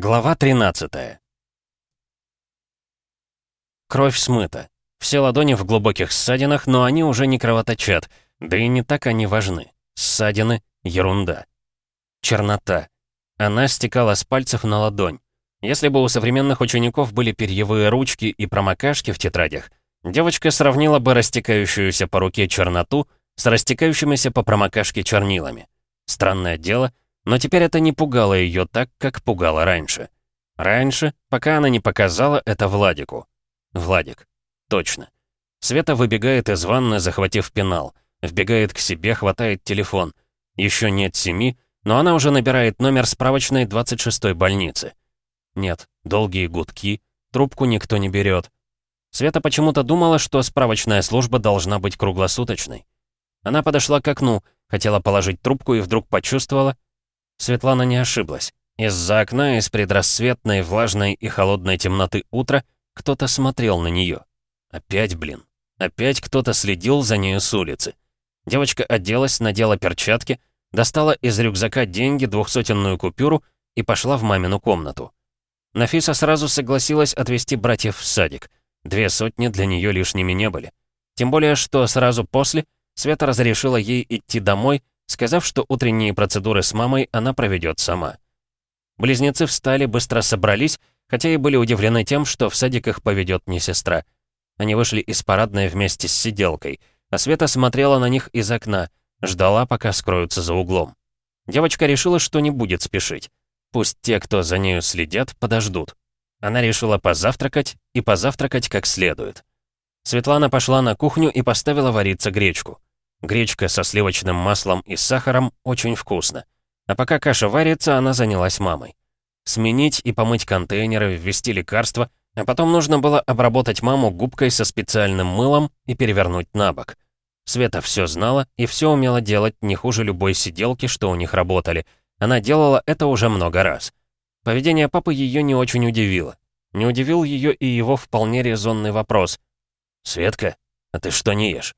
Глава 13 Кровь смыта. Все ладони в глубоких ссадинах, но они уже не кровоточат, да и не так они важны. Ссадины — ерунда. Чернота. Она стекала с пальцев на ладонь. Если бы у современных учеников были перьевые ручки и промокашки в тетрадях, девочка сравнила бы растекающуюся по руке черноту с растекающимися по промокашке чернилами. Странное дело — но теперь это не пугало ее так, как пугало раньше. Раньше, пока она не показала это Владику. Владик. Точно. Света выбегает из ванны, захватив пенал. Вбегает к себе, хватает телефон. Еще нет семи, но она уже набирает номер справочной 26-й больницы. Нет, долгие гудки, трубку никто не берет. Света почему-то думала, что справочная служба должна быть круглосуточной. Она подошла к окну, хотела положить трубку и вдруг почувствовала, Светлана не ошиблась. Из-за окна, из предрассветной, влажной и холодной темноты утра, кто-то смотрел на нее. Опять, блин. Опять кто-то следил за нею с улицы. Девочка оделась, надела перчатки, достала из рюкзака деньги, двухсотенную купюру и пошла в мамину комнату. Нафиса сразу согласилась отвезти братьев в садик. Две сотни для нее лишними не были. Тем более, что сразу после Света разрешила ей идти домой сказав, что утренние процедуры с мамой она проведет сама. Близнецы встали, быстро собрались, хотя и были удивлены тем, что в садик их поведет не сестра. Они вышли из парадной вместе с сиделкой, а Света смотрела на них из окна, ждала, пока скроются за углом. Девочка решила, что не будет спешить. Пусть те, кто за нею следят, подождут. Она решила позавтракать, и позавтракать как следует. Светлана пошла на кухню и поставила вариться гречку. Гречка со сливочным маслом и сахаром очень вкусно. А пока каша варится, она занялась мамой. Сменить и помыть контейнеры, ввести лекарства, а потом нужно было обработать маму губкой со специальным мылом и перевернуть на бок. Света все знала и все умела делать не хуже любой сиделки, что у них работали. Она делала это уже много раз. Поведение папы ее не очень удивило. Не удивил ее и его вполне резонный вопрос. «Светка, а ты что не ешь?»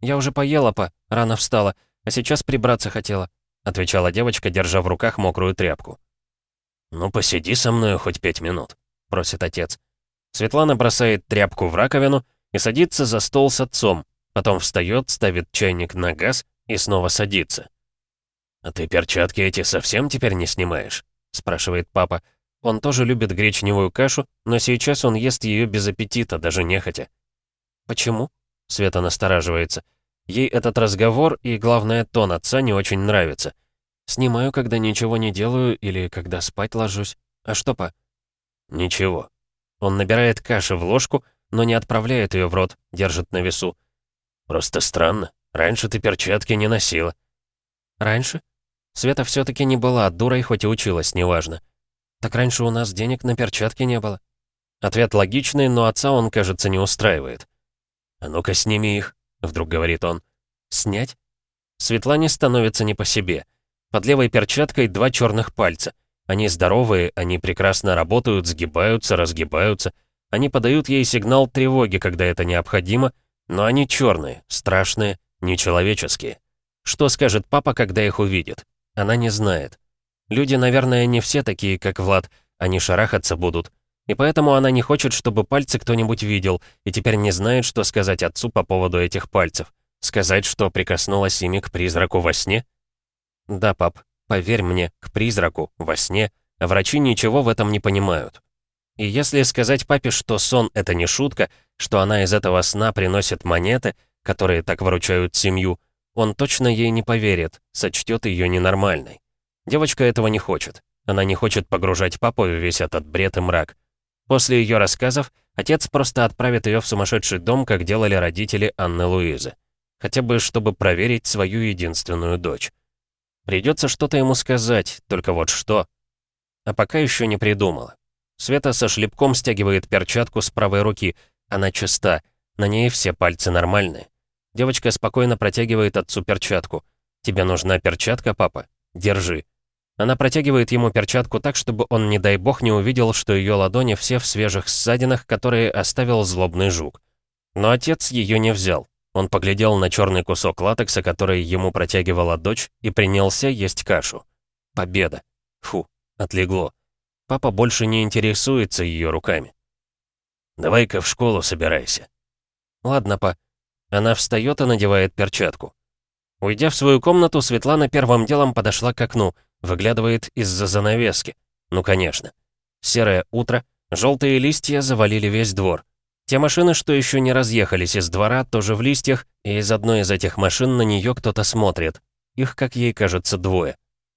«Я уже поела, па, рано встала, а сейчас прибраться хотела», отвечала девочка, держа в руках мокрую тряпку. «Ну, посиди со мной хоть пять минут», просит отец. Светлана бросает тряпку в раковину и садится за стол с отцом, потом встает, ставит чайник на газ и снова садится. «А ты перчатки эти совсем теперь не снимаешь?» спрашивает папа. Он тоже любит гречневую кашу, но сейчас он ест ее без аппетита, даже нехотя. «Почему?» Света настораживается. Ей этот разговор и, главное, тон отца не очень нравится. Снимаю, когда ничего не делаю или когда спать ложусь. А что, па? Ничего. Он набирает каши в ложку, но не отправляет ее в рот, держит на весу. Просто странно. Раньше ты перчатки не носила. Раньше? Света все таки не была дурой, хоть и училась, неважно. Так раньше у нас денег на перчатки не было. Ответ логичный, но отца он, кажется, не устраивает. «А ну-ка, сними их», — вдруг говорит он. «Снять?» Светлане становится не по себе. Под левой перчаткой два черных пальца. Они здоровые, они прекрасно работают, сгибаются, разгибаются. Они подают ей сигнал тревоги, когда это необходимо, но они черные, страшные, нечеловеческие. Что скажет папа, когда их увидит? Она не знает. Люди, наверное, не все такие, как Влад, они шарахаться будут. И поэтому она не хочет, чтобы пальцы кто-нибудь видел, и теперь не знает, что сказать отцу по поводу этих пальцев. Сказать, что прикоснулась ими к призраку во сне? Да, пап, поверь мне, к призраку, во сне, врачи ничего в этом не понимают. И если сказать папе, что сон — это не шутка, что она из этого сна приносит монеты, которые так выручают семью, он точно ей не поверит, сочтет ее ненормальной. Девочка этого не хочет. Она не хочет погружать папу в весь этот бред и мрак. После ее рассказов отец просто отправит ее в сумасшедший дом, как делали родители Анны Луизы. Хотя бы, чтобы проверить свою единственную дочь. Придется что-то ему сказать, только вот что. А пока еще не придумала. Света со шлепком стягивает перчатку с правой руки. Она чиста, на ней все пальцы нормальные. Девочка спокойно протягивает отцу перчатку. «Тебе нужна перчатка, папа? Держи». Она протягивает ему перчатку так, чтобы он, не дай бог, не увидел, что ее ладони все в свежих ссадинах, которые оставил злобный жук. Но отец ее не взял. Он поглядел на черный кусок латекса, который ему протягивала дочь, и принялся есть кашу. Победа. Фу, отлегло. Папа больше не интересуется ее руками. «Давай-ка в школу собирайся». «Ладно, па». Она встает и надевает перчатку. Уйдя в свою комнату, Светлана первым делом подошла к окну, выглядывает из-за занавески. Ну, конечно. Серое утро, желтые листья завалили весь двор. Те машины, что еще не разъехались из двора, тоже в листьях, и из одной из этих машин на нее кто-то смотрит. Их, как ей кажется, двое.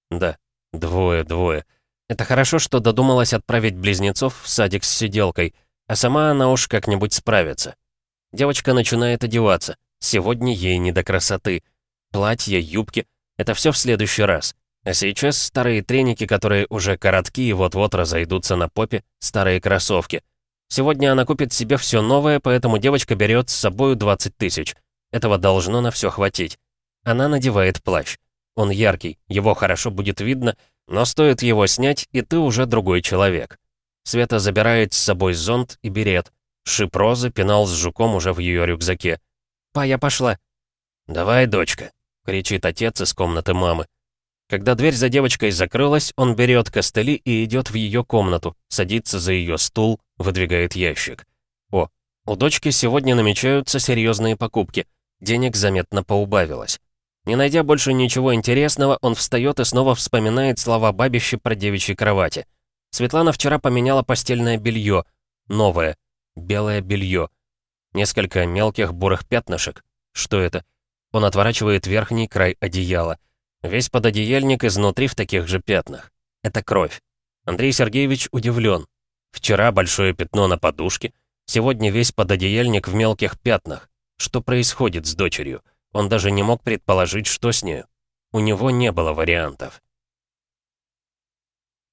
Да, двое, двое. Это хорошо, что додумалась отправить близнецов в садик с сиделкой, а сама она уж как-нибудь справится. Девочка начинает одеваться. Сегодня ей не до красоты. Платья, юбки — это все в следующий раз. А сейчас старые треники, которые уже коротки и вот-вот разойдутся на попе, старые кроссовки. Сегодня она купит себе все новое, поэтому девочка берет с собой 20 тысяч. Этого должно на все хватить. Она надевает плащ. Он яркий, его хорошо будет видно, но стоит его снять, и ты уже другой человек. Света забирает с собой зонт и берет. Шип розы, пенал с жуком уже в ее рюкзаке. «Па, я пошла». «Давай, дочка», — кричит отец из комнаты мамы. Когда дверь за девочкой закрылась, он берет костыли и идет в ее комнату, садится за ее стул, выдвигает ящик. О, у дочки сегодня намечаются серьезные покупки. Денег заметно поубавилось. Не найдя больше ничего интересного, он встает и снова вспоминает слова бабищи про девичьей кровати. Светлана вчера поменяла постельное белье. Новое. Белое белье. Несколько мелких бурых пятнышек. Что это? Он отворачивает верхний край одеяла. Весь пододеяльник изнутри в таких же пятнах. Это кровь. Андрей Сергеевич удивлен. Вчера большое пятно на подушке, сегодня весь пододеяльник в мелких пятнах. Что происходит с дочерью? Он даже не мог предположить, что с нею. У него не было вариантов.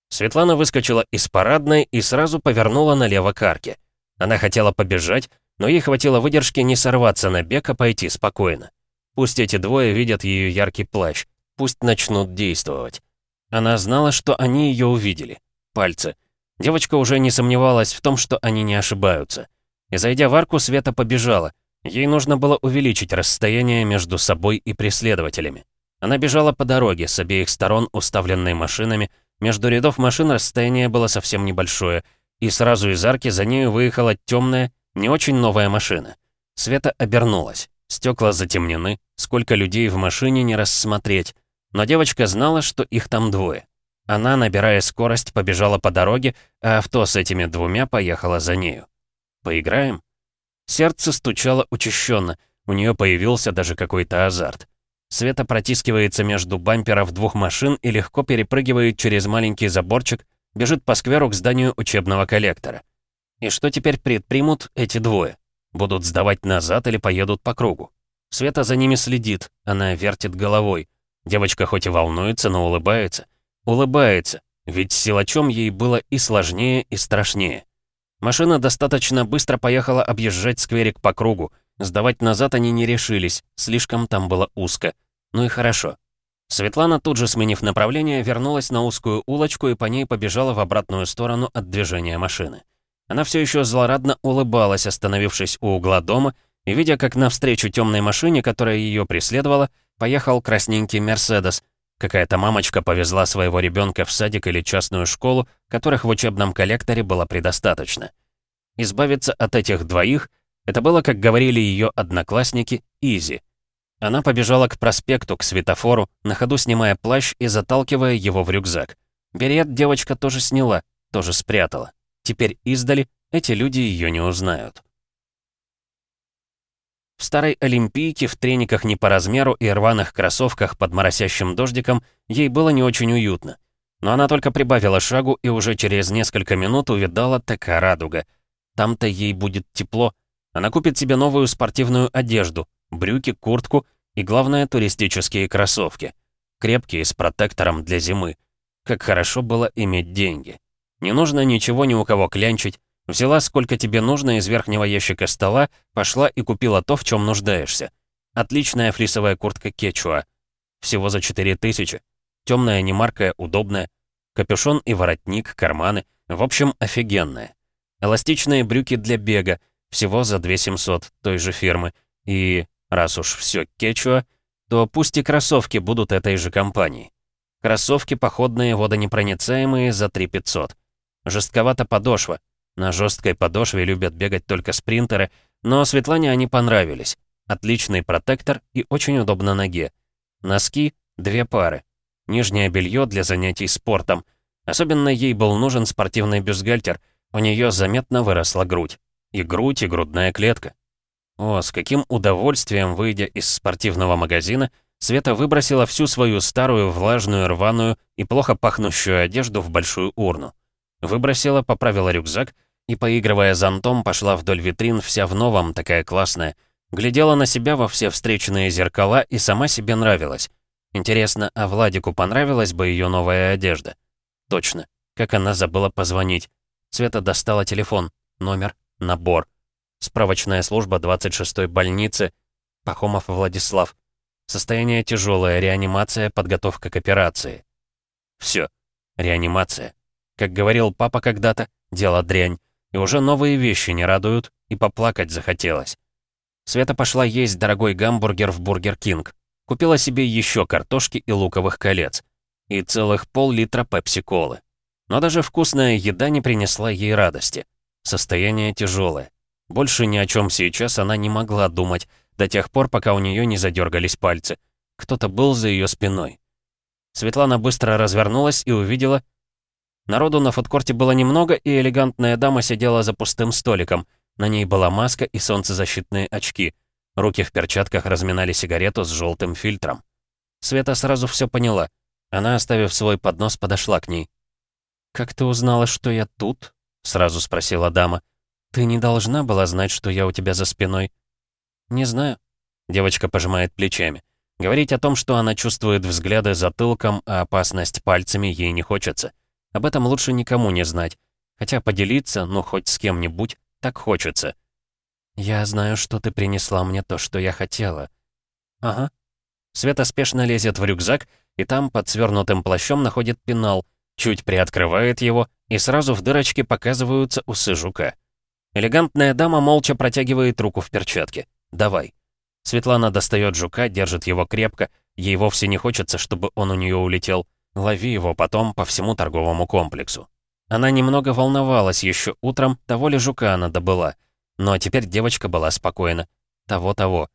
Светлана выскочила из парадной и сразу повернула налево к арке. Она хотела побежать, но ей хватило выдержки не сорваться на бег, а пойти спокойно. Пусть эти двое видят ее яркий плащ. Пусть начнут действовать. Она знала, что они ее увидели. Пальцы. Девочка уже не сомневалась в том, что они не ошибаются. И зайдя в арку, Света побежала. Ей нужно было увеличить расстояние между собой и преследователями. Она бежала по дороге, с обеих сторон уставленной машинами. Между рядов машин расстояние было совсем небольшое, и сразу из арки за нею выехала темная, не очень новая машина. Света обернулась. Стекла затемнены, сколько людей в машине не рассмотреть. Но девочка знала, что их там двое. Она, набирая скорость, побежала по дороге, а авто с этими двумя поехало за нею. «Поиграем?» Сердце стучало учащенно, у нее появился даже какой-то азарт. Света протискивается между бамперов двух машин и легко перепрыгивает через маленький заборчик, бежит по скверу к зданию учебного коллектора. И что теперь предпримут эти двое? Будут сдавать назад или поедут по кругу. Света за ними следит, она вертит головой. Девочка хоть и волнуется, но улыбается. Улыбается, ведь силачом ей было и сложнее, и страшнее. Машина достаточно быстро поехала объезжать скверик по кругу. Сдавать назад они не решились, слишком там было узко. Ну и хорошо. Светлана, тут же сменив направление, вернулась на узкую улочку и по ней побежала в обратную сторону от движения машины. Она все еще злорадно улыбалась, остановившись у угла дома, и видя, как навстречу темной машине, которая ее преследовала, поехал красненький Мерседес. Какая-то мамочка повезла своего ребенка в садик или частную школу, которых в учебном коллекторе было предостаточно. Избавиться от этих двоих — это было, как говорили ее одноклассники, изи. Она побежала к проспекту, к светофору, на ходу снимая плащ и заталкивая его в рюкзак. Берет девочка тоже сняла, тоже спрятала. Теперь издали эти люди ее не узнают. В старой Олимпийке, в трениках не по размеру и рваных кроссовках под моросящим дождиком ей было не очень уютно. Но она только прибавила шагу и уже через несколько минут увидала такая радуга. Там-то ей будет тепло. Она купит себе новую спортивную одежду, брюки, куртку и, главное, туристические кроссовки. Крепкие, с протектором для зимы. Как хорошо было иметь деньги. Не нужно ничего ни у кого клянчить. Взяла, сколько тебе нужно из верхнего ящика стола, пошла и купила то, в чем нуждаешься. Отличная флисовая куртка Кечуа. Всего за 4000. Темная, немаркая, удобная. Капюшон и воротник, карманы. В общем, офигенная. Эластичные брюки для бега. Всего за 2700 той же фирмы. И раз уж все Кечуа, то пусть и кроссовки будут этой же компании. Кроссовки походные водонепроницаемые за 3500. Жестковата подошва. На жесткой подошве любят бегать только спринтеры, но Светлане они понравились. Отличный протектор и очень удобно ноге. Носки — две пары. Нижнее белье для занятий спортом. Особенно ей был нужен спортивный бюстгальтер. У нее заметно выросла грудь. И грудь, и грудная клетка. О, с каким удовольствием, выйдя из спортивного магазина, Света выбросила всю свою старую, влажную, рваную и плохо пахнущую одежду в большую урну. Выбросила, поправила рюкзак и, поигрывая зонтом, пошла вдоль витрин вся в новом, такая классная. Глядела на себя во все встреченные зеркала и сама себе нравилась. Интересно, а Владику понравилась бы ее новая одежда? Точно. Как она забыла позвонить. Света достала телефон. Номер. Набор. Справочная служба 26-й больницы. Пахомов Владислав. Состояние тяжелое, реанимация, подготовка к операции. Все. Реанимация. Как говорил папа когда-то, дело дрянь. И уже новые вещи не радуют, и поплакать захотелось. Света пошла есть дорогой гамбургер в Бургер Кинг. Купила себе еще картошки и луковых колец. И целых пол-литра пепси-колы. Но даже вкусная еда не принесла ей радости. Состояние тяжелое. Больше ни о чем сейчас она не могла думать, до тех пор, пока у нее не задергались пальцы. Кто-то был за ее спиной. Светлана быстро развернулась и увидела, Народу на фудкорте было немного, и элегантная дама сидела за пустым столиком. На ней была маска и солнцезащитные очки. Руки в перчатках разминали сигарету с желтым фильтром. Света сразу все поняла. Она, оставив свой поднос, подошла к ней. «Как ты узнала, что я тут?» — сразу спросила дама. «Ты не должна была знать, что я у тебя за спиной». «Не знаю». Девочка пожимает плечами. Говорить о том, что она чувствует взгляды затылком, а опасность пальцами ей не хочется. Об этом лучше никому не знать. Хотя поделиться, ну, хоть с кем-нибудь, так хочется. «Я знаю, что ты принесла мне то, что я хотела». «Ага». Света спешно лезет в рюкзак, и там, под свернутым плащом, находит пенал, чуть приоткрывает его, и сразу в дырочке показываются усы жука. Элегантная дама молча протягивает руку в перчатке. «Давай». Светлана достает жука, держит его крепко, ей вовсе не хочется, чтобы он у нее улетел. Лови его потом по всему торговому комплексу. Она немного волновалась еще утром, того ли жука она добыла. Но теперь девочка была спокойна. Того-того.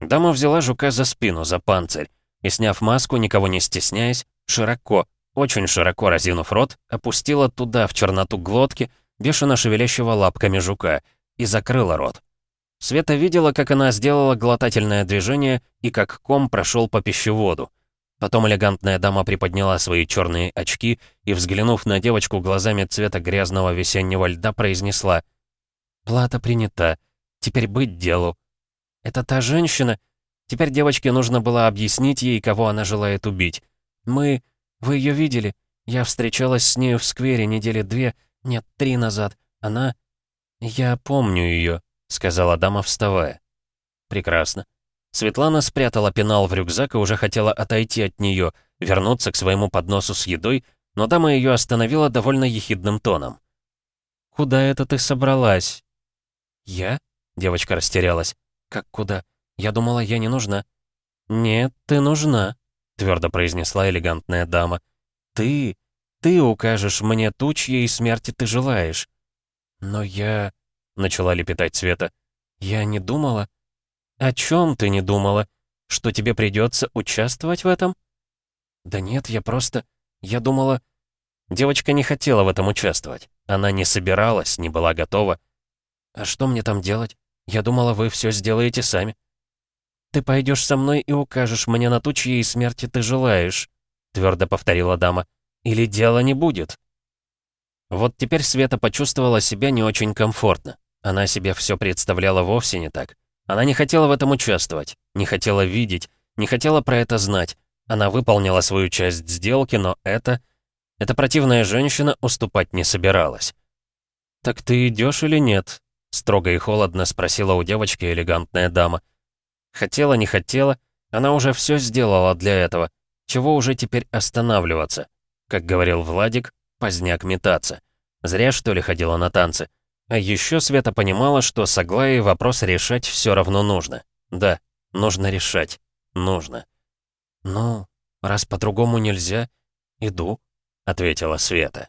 Дама взяла жука за спину, за панцирь, и, сняв маску, никого не стесняясь, широко, очень широко разинув рот, опустила туда, в черноту глотки, бешено шевелящего лапками жука, и закрыла рот. Света видела, как она сделала глотательное движение и как ком прошел по пищеводу. Потом элегантная дама приподняла свои черные очки и, взглянув на девочку глазами цвета грязного весеннего льда, произнесла «Плата принята. Теперь быть делу». «Это та женщина?» Теперь девочке нужно было объяснить ей, кого она желает убить. «Мы... Вы ее видели? Я встречалась с нею в сквере недели две, нет, три назад. Она...» «Я помню ее», — сказала дама, вставая. «Прекрасно. Светлана спрятала пенал в рюкзак и уже хотела отойти от нее, вернуться к своему подносу с едой, но дама ее остановила довольно ехидным тоном. «Куда это ты собралась?» «Я?» — девочка растерялась. «Как куда? Я думала, я не нужна». «Нет, ты нужна», — твердо произнесла элегантная дама. «Ты, ты укажешь мне ту, чьей смерти ты желаешь». «Но я...» — начала лепетать Света. «Я не думала...» «О чем ты не думала? Что тебе придется участвовать в этом?» «Да нет, я просто... Я думала...» Девочка не хотела в этом участвовать. Она не собиралась, не была готова. «А что мне там делать? Я думала, вы все сделаете сами». «Ты пойдешь со мной и укажешь мне на ту, чьей смерти ты желаешь», твердо повторила дама. «Или дела не будет». Вот теперь Света почувствовала себя не очень комфортно. Она себе все представляла вовсе не так. Она не хотела в этом участвовать, не хотела видеть, не хотела про это знать. Она выполнила свою часть сделки, но это... Эта противная женщина уступать не собиралась. «Так ты идешь или нет?» — строго и холодно спросила у девочки элегантная дама. Хотела, не хотела, она уже все сделала для этого. Чего уже теперь останавливаться? Как говорил Владик, поздняк метаться. Зря, что ли, ходила на танцы. А еще Света понимала, что с Аглаей вопрос решать все равно нужно. Да, нужно решать. Нужно. «Ну, раз по-другому нельзя, иду», — ответила Света.